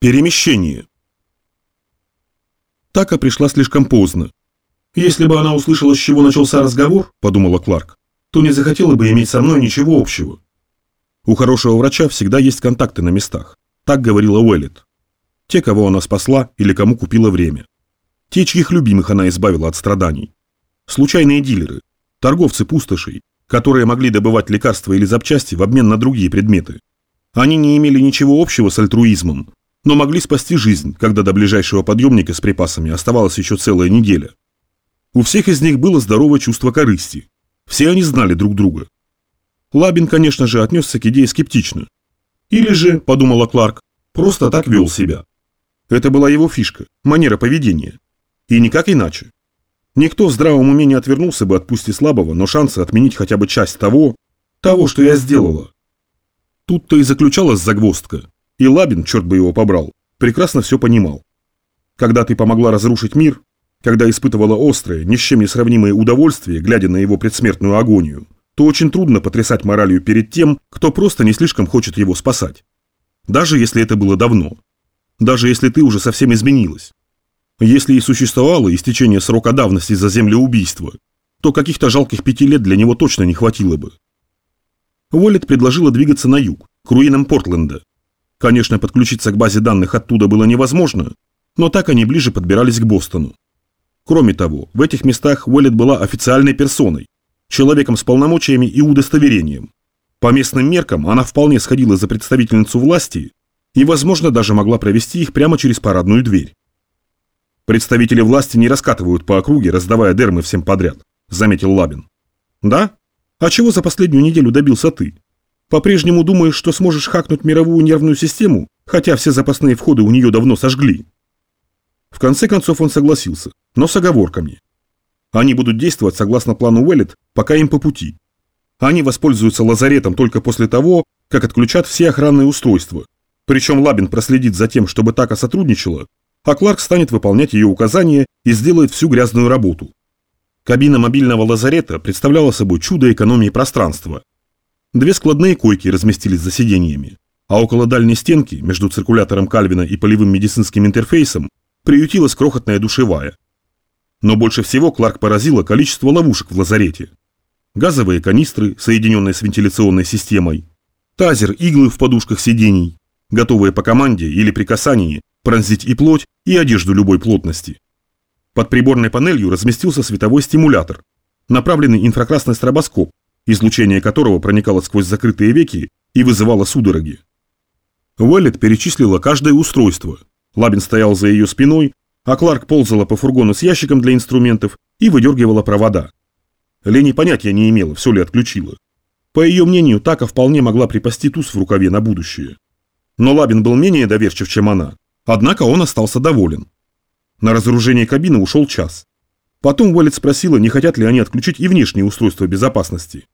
Перемещение. Така пришла слишком поздно. «Если бы она услышала, с чего начался разговор, — подумала Кларк, — то не захотела бы иметь со мной ничего общего. У хорошего врача всегда есть контакты на местах. Так говорила Уэллет. Те, кого она спасла или кому купила время. Те, чьих любимых она избавила от страданий. Случайные дилеры, торговцы пустошей, которые могли добывать лекарства или запчасти в обмен на другие предметы. Они не имели ничего общего с альтруизмом, но могли спасти жизнь, когда до ближайшего подъемника с припасами оставалась еще целая неделя. У всех из них было здоровое чувство корысти. Все они знали друг друга. Лабин, конечно же, отнесся к идее скептично. Или же, подумала Кларк, просто так вел себя. Это была его фишка, манера поведения. И никак иначе. Никто в здравом уме не отвернулся бы от пусть слабого, но шанса отменить хотя бы часть того, того, что я сделала. Тут-то и заключалась загвоздка. И Лабин, черт бы его побрал, прекрасно все понимал. Когда ты помогла разрушить мир, когда испытывала острое, ни с чем не сравнимое удовольствие, глядя на его предсмертную агонию, то очень трудно потрясать моралью перед тем, кто просто не слишком хочет его спасать. Даже если это было давно. Даже если ты уже совсем изменилась. Если и существовало истечение срока давности за землеубийство, то каких-то жалких пяти лет для него точно не хватило бы. Уоллет предложила двигаться на юг, к руинам Портленда, Конечно, подключиться к базе данных оттуда было невозможно, но так они ближе подбирались к Бостону. Кроме того, в этих местах Уэллет была официальной персоной, человеком с полномочиями и удостоверением. По местным меркам она вполне сходила за представительницу власти и, возможно, даже могла провести их прямо через парадную дверь. Представители власти не раскатывают по округе, раздавая дермы всем подряд, заметил Лабин. Да? А чего за последнюю неделю добился ты? По-прежнему думаешь, что сможешь хакнуть мировую нервную систему, хотя все запасные входы у нее давно сожгли? В конце концов он согласился, но с оговорками. Они будут действовать согласно плану Уэллет, пока им по пути. Они воспользуются лазаретом только после того, как отключат все охранные устройства. Причем Лабин проследит за тем, чтобы Така сотрудничала, а Кларк станет выполнять ее указания и сделает всю грязную работу. Кабина мобильного лазарета представляла собой чудо экономии пространства. Две складные койки разместились за сиденьями, а около дальней стенки, между циркулятором Кальвина и полевым медицинским интерфейсом, приютилась крохотная душевая. Но больше всего Кларк поразило количество ловушек в лазарете. Газовые канистры, соединенные с вентиляционной системой, тазер, иглы в подушках сидений, готовые по команде или при касании пронзить и плоть, и одежду любой плотности. Под приборной панелью разместился световой стимулятор, направленный инфракрасный стробоскоп, излучение которого проникало сквозь закрытые веки и вызывало судороги. Уэллет перечислила каждое устройство. Лабин стоял за ее спиной, а Кларк ползала по фургону с ящиком для инструментов и выдергивала провода. Лени понятия не имела, все ли отключила. По ее мнению, Така вполне могла припасти туз в рукаве на будущее. Но Лабин был менее доверчив, чем она, однако он остался доволен. На разоружение кабины ушел час. Потом Уоллет спросила, не хотят ли они отключить и внешние устройства безопасности.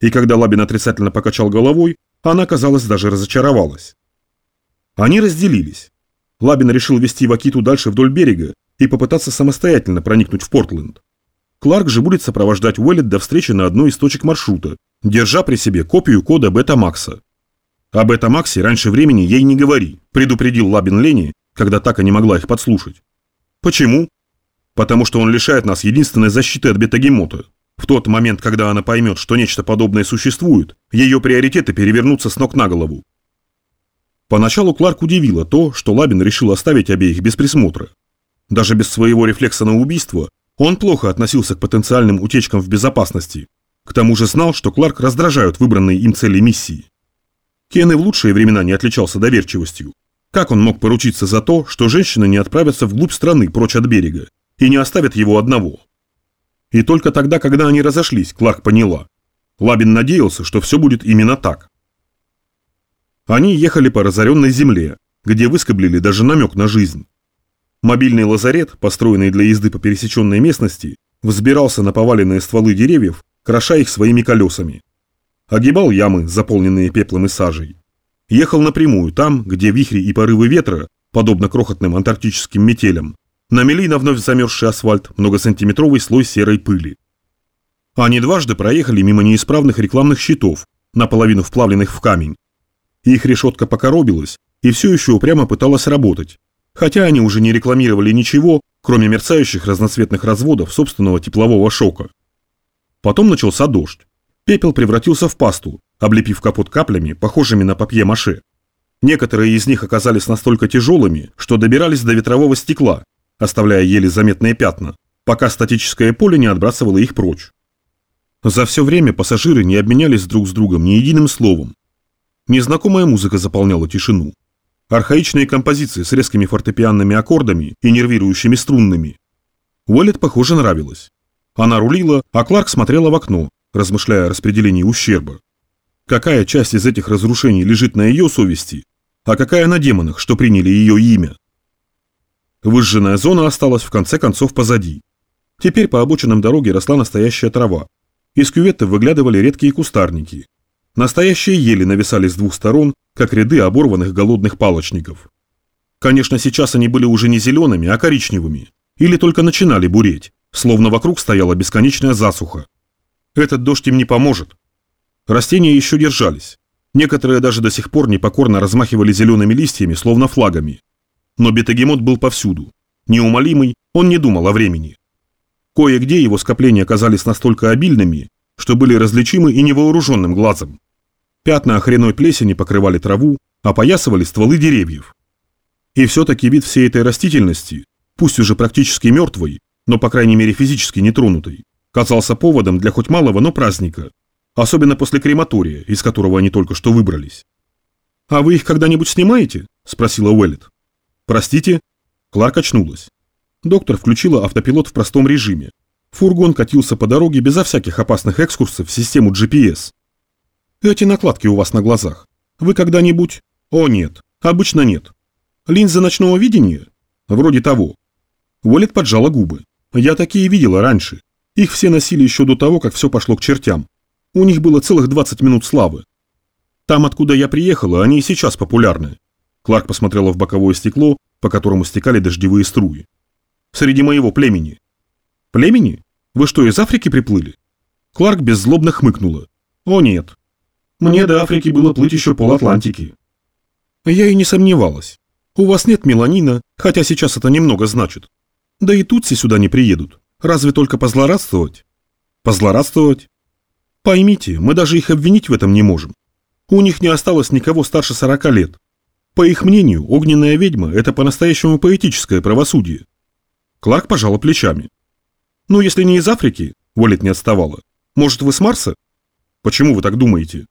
И когда Лабин отрицательно покачал головой, она, казалось, даже разочаровалась. Они разделились. Лабин решил вести Вакиту дальше вдоль берега и попытаться самостоятельно проникнуть в Портленд. Кларк же будет сопровождать Уэллет до встречи на одной из точек маршрута, держа при себе копию кода Бета-Макса. О Бета-Максе раньше времени ей не говори, предупредил Лабин Лени, когда так и не могла их подслушать. Почему? Потому что он лишает нас единственной защиты от бетагемота. В тот момент, когда она поймет, что нечто подобное существует, ее приоритеты перевернутся с ног на голову. Поначалу Кларк удивило то, что Лабин решил оставить обеих без присмотра. Даже без своего рефлекса на убийство он плохо относился к потенциальным утечкам в безопасности. К тому же знал, что Кларк раздражают выбранные им цели миссии. Кен и в лучшие времена не отличался доверчивостью. Как он мог поручиться за то, что женщины не отправятся вглубь страны прочь от берега, и не оставят его одного. И только тогда, когда они разошлись, Кларк поняла. Лабин надеялся, что все будет именно так. Они ехали по разоренной земле, где выскоблили даже намек на жизнь. Мобильный лазарет, построенный для езды по пересеченной местности, взбирался на поваленные стволы деревьев, кроша их своими колесами. Огибал ямы, заполненные пеплом и сажей. Ехал напрямую там, где вихри и порывы ветра, подобно крохотным антарктическим метелям, намели на вновь замерзший асфальт многосантиметровый слой серой пыли. Они дважды проехали мимо неисправных рекламных щитов, наполовину вплавленных в камень. Их решетка покоробилась, и все еще упрямо пыталась работать, хотя они уже не рекламировали ничего, кроме мерцающих разноцветных разводов собственного теплового шока. Потом начался дождь. Пепел превратился в пасту, облепив капот каплями, похожими на папье-маше. Некоторые из них оказались настолько тяжелыми, что добирались до ветрового стекла, оставляя еле заметные пятна, пока статическое поле не отбрасывало их прочь. За все время пассажиры не обменялись друг с другом ни единым словом. Незнакомая музыка заполняла тишину. Архаичные композиции с резкими фортепианными аккордами и нервирующими струнными. Уэллет, похоже, нравилось. Она рулила, а Кларк смотрела в окно, размышляя о распределении ущерба. Какая часть из этих разрушений лежит на ее совести, а какая на демонах, что приняли ее имя? Выжженная зона осталась в конце концов позади. Теперь по обочинам дороги росла настоящая трава. Из кюветы выглядывали редкие кустарники. Настоящие ели нависали с двух сторон, как ряды оборванных голодных палочников. Конечно, сейчас они были уже не зелеными, а коричневыми. Или только начинали буреть, словно вокруг стояла бесконечная засуха. Этот дождь им не поможет. Растения еще держались. Некоторые даже до сих пор непокорно размахивали зелеными листьями, словно флагами. Но бетагемот был повсюду. Неумолимый, он не думал о времени. Кое-где его скопления оказались настолько обильными, что были различимы и невооруженным глазом. Пятна охреной плесени покрывали траву, опоясывали стволы деревьев. И все-таки вид всей этой растительности, пусть уже практически мертвой, но по крайней мере физически нетронутой, казался поводом для хоть малого, но праздника, особенно после крематория, из которого они только что выбрались. «А вы их когда-нибудь снимаете?» – спросила Уэллет. «Простите?» Кларк очнулась. Доктор включила автопилот в простом режиме. Фургон катился по дороге безо всяких опасных экскурсов в систему GPS. «Эти накладки у вас на глазах. Вы когда-нибудь...» «О, нет. Обычно нет. Линза ночного видения?» «Вроде того». Уоллет поджала губы. «Я такие видела раньше. Их все носили еще до того, как все пошло к чертям. У них было целых 20 минут славы. Там, откуда я приехала, они и сейчас популярны. Кларк посмотрела в боковое стекло, по которому стекали дождевые струи. «Среди моего племени». «Племени? Вы что, из Африки приплыли?» Кларк беззлобно хмыкнула. «О нет. Мне до Африки было плыть еще пол Атлантики». Я и не сомневалась. У вас нет меланина, хотя сейчас это немного значит. Да и тутси сюда не приедут. Разве только позлорадствовать? Позлорадствовать? Поймите, мы даже их обвинить в этом не можем. У них не осталось никого старше 40 лет. По их мнению, огненная ведьма – это по-настоящему поэтическое правосудие. Кларк пожала плечами. Ну, если не из Африки, Волет не отставала. Может, вы с Марса? Почему вы так думаете?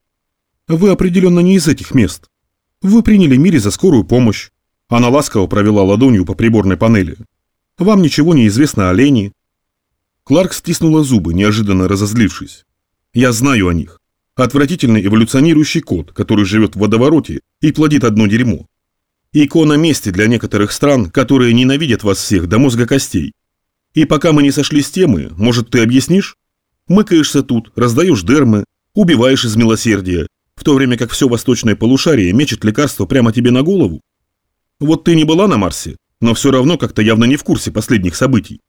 Вы определенно не из этих мест. Вы приняли Мире за скорую помощь. Она ласково провела ладонью по приборной панели. Вам ничего не известно о Лене. Кларк стиснула зубы, неожиданно разозлившись. Я знаю о них. Отвратительный эволюционирующий кот, который живет в водовороте и плодит одно дерьмо. Икона мести для некоторых стран, которые ненавидят вас всех до мозга костей. И пока мы не сошли с темы, может, ты объяснишь? Мыкаешься тут, раздаешь дермы, убиваешь из милосердия, в то время как все восточное полушарие мечет лекарство прямо тебе на голову. Вот ты не была на Марсе, но все равно как-то явно не в курсе последних событий.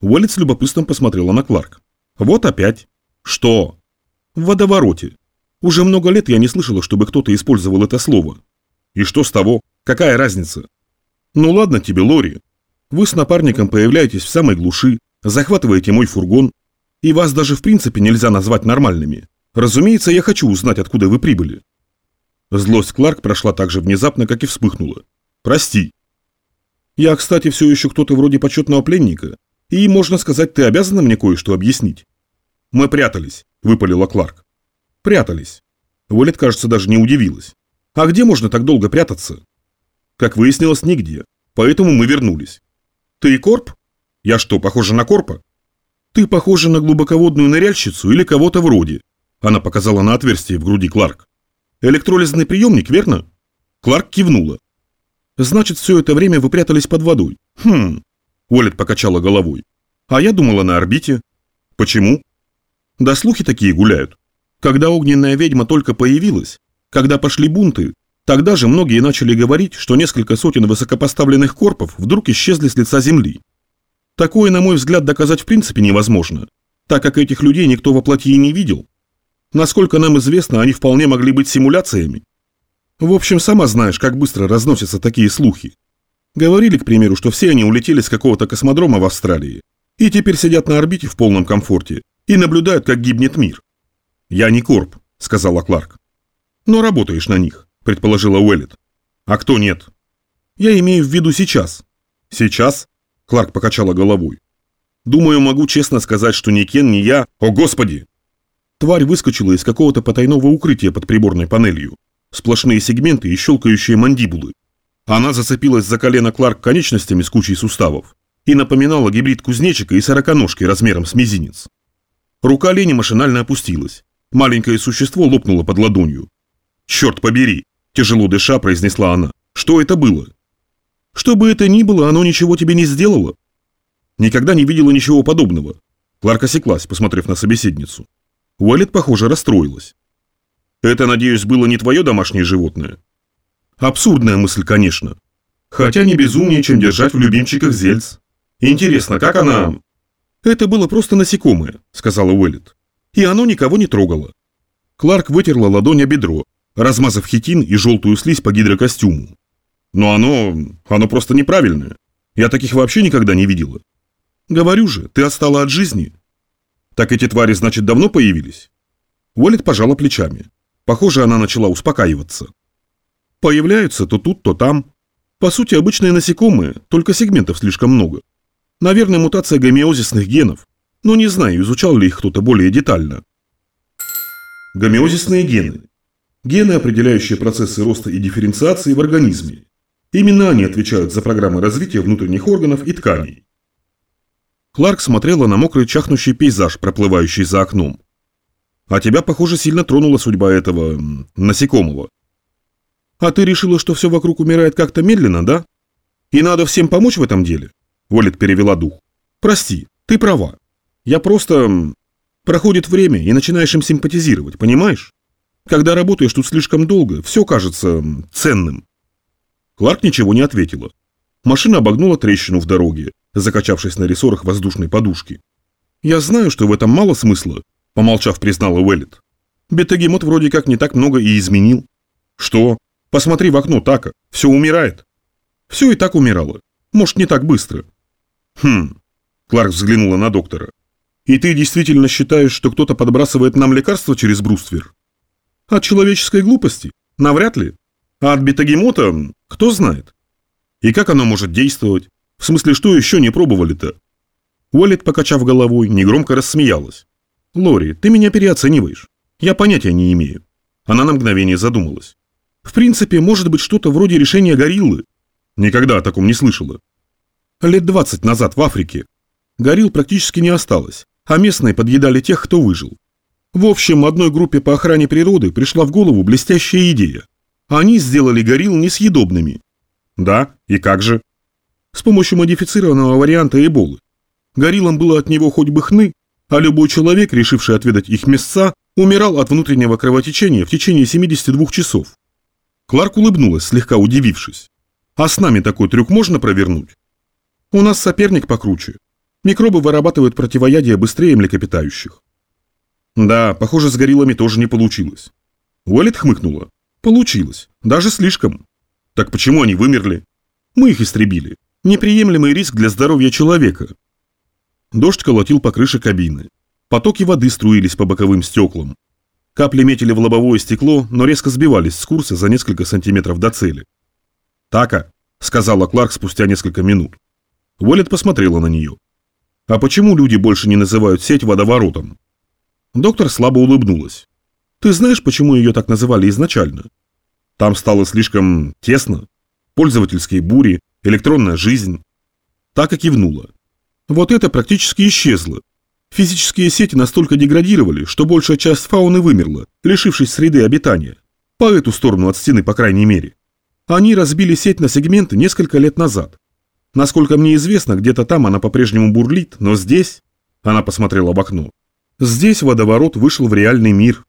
Уоллет с любопытством посмотрела на Кларк. Вот опять. Что? В водовороте. Уже много лет я не слышала, чтобы кто-то использовал это слово. И что с того? Какая разница? Ну ладно тебе, Лори. Вы с напарником появляетесь в самой глуши, захватываете мой фургон, и вас даже в принципе нельзя назвать нормальными. Разумеется, я хочу узнать, откуда вы прибыли. Злость Кларк прошла так же внезапно, как и вспыхнула. Прости. Я, кстати, все еще кто-то вроде почетного пленника, и, можно сказать, ты обязана мне кое-что объяснить. Мы прятались, выпалила Кларк. Прятались. Уоллет, кажется, даже не удивилась. А где можно так долго прятаться? Как выяснилось, нигде. Поэтому мы вернулись. Ты и Корп? Я что, похожа на Корпа? Ты похожа на глубоководную ныряльщицу или кого-то вроде. Она показала на отверстие в груди Кларк. Электролизный приемник, верно? Кларк кивнула. Значит, все это время вы прятались под водой. Хм. Уоллет покачала головой. А я думала на орбите. Почему? Да слухи такие гуляют. Когда огненная ведьма только появилась, когда пошли бунты, тогда же многие начали говорить, что несколько сотен высокопоставленных корпов вдруг исчезли с лица земли. Такое, на мой взгляд, доказать в принципе невозможно, так как этих людей никто воплоти и не видел. Насколько нам известно, они вполне могли быть симуляциями. В общем, сама знаешь, как быстро разносятся такие слухи. Говорили, к примеру, что все они улетели с какого-то космодрома в Австралии и теперь сидят на орбите в полном комфорте и наблюдают, как гибнет мир. «Я не Корп», — сказала Кларк. «Но работаешь на них», — предположила Уэллет. «А кто нет?» «Я имею в виду сейчас». «Сейчас?» — Кларк покачала головой. «Думаю, могу честно сказать, что ни Кен, ни я... О, Господи!» Тварь выскочила из какого-то потайного укрытия под приборной панелью. Сплошные сегменты и щелкающие мандибулы. Она зацепилась за колено Кларк конечностями с кучей суставов и напоминала гибрид кузнечика и сороконожки размером с мизинец. Рука Лени машинально опустилась. Маленькое существо лопнуло под ладонью. «Черт побери!» – тяжело дыша произнесла она. «Что это было?» «Что бы это ни было, оно ничего тебе не сделало». Никогда не видела ничего подобного. Кларк осеклась, посмотрев на собеседницу. Уэллет, похоже, расстроилась. «Это, надеюсь, было не твое домашнее животное?» Абсурдная мысль, конечно. Хотя не безумнее, чем держать в любимчиках зельц. Интересно, как она... Это было просто насекомое, сказала Уэллет. И оно никого не трогало. Кларк вытерла ладонь о бедро, размазав хитин и желтую слизь по гидрокостюму. Но оно... оно просто неправильное. Я таких вообще никогда не видела. Говорю же, ты отстала от жизни. Так эти твари, значит, давно появились? Уэллет пожала плечами. Похоже, она начала успокаиваться. Появляются то тут, то там. По сути, обычные насекомые, только сегментов слишком много. Наверное, мутация гомеозисных генов, но не знаю, изучал ли их кто-то более детально. Гомеозисные гены. Гены, определяющие процессы роста и дифференциации в организме. Именно они отвечают за программы развития внутренних органов и тканей. Кларк смотрела на мокрый чахнущий пейзаж, проплывающий за окном. А тебя, похоже, сильно тронула судьба этого... насекомого. А ты решила, что все вокруг умирает как-то медленно, да? И надо всем помочь в этом деле? Волит перевела дух. Прости, ты права. Я просто... Проходит время, и начинаешь им симпатизировать, понимаешь? Когда работаешь тут слишком долго, все кажется ценным. Кларк ничего не ответила. Машина обогнула трещину в дороге, закачавшись на рессорах воздушной подушки. «Я знаю, что в этом мало смысла», – помолчав, признала Уэллет. «Бетагемот вроде как не так много и изменил». «Что? Посмотри в окно, Така, все умирает. Все и так умирало. Может, не так быстро. Хм. Кларк взглянула на доктора. И ты действительно считаешь, что кто-то подбрасывает нам лекарства через бруствер? От человеческой глупости? Навряд ли. А от бетагемота? Кто знает. И как оно может действовать? В смысле, что еще не пробовали-то? Уоллет, покачав головой, негромко рассмеялась. «Лори, ты меня переоцениваешь. Я понятия не имею». Она на мгновение задумалась. В принципе, может быть что-то вроде решения гориллы. Никогда о таком не слышала. Лет 20 назад в Африке. Горилл практически не осталось, а местные подъедали тех, кто выжил. В общем, одной группе по охране природы пришла в голову блестящая идея. Они сделали горилл несъедобными. Да, и как же? С помощью модифицированного варианта эболы. Гориллам было от него хоть бы хны, а любой человек, решивший отведать их мясца, умирал от внутреннего кровотечения в течение 72 часов. Кларк улыбнулась, слегка удивившись. «А с нами такой трюк можно провернуть?» «У нас соперник покруче. Микробы вырабатывают противоядие быстрее млекопитающих». «Да, похоже, с гориллами тоже не получилось». Уоллет хмыкнула. «Получилось. Даже слишком». «Так почему они вымерли?» «Мы их истребили. Неприемлемый риск для здоровья человека». Дождь колотил по крыше кабины. Потоки воды струились по боковым стеклам. Капли метили в лобовое стекло, но резко сбивались с курса за несколько сантиметров до цели. «Така», — сказала Кларк спустя несколько минут. Уоллет посмотрела на нее. «А почему люди больше не называют сеть водоворотом?» Доктор слабо улыбнулась. «Ты знаешь, почему ее так называли изначально?» «Там стало слишком тесно. Пользовательские бури, электронная жизнь». Так и кивнула. «Вот это практически исчезло. Физические сети настолько деградировали, что большая часть фауны вымерла, лишившись среды обитания. По эту сторону от стены, по крайней мере. Они разбили сеть на сегменты несколько лет назад. Насколько мне известно, где-то там она по-прежнему бурлит, но здесь... Она посмотрела в окно. Здесь водоворот вышел в реальный мир.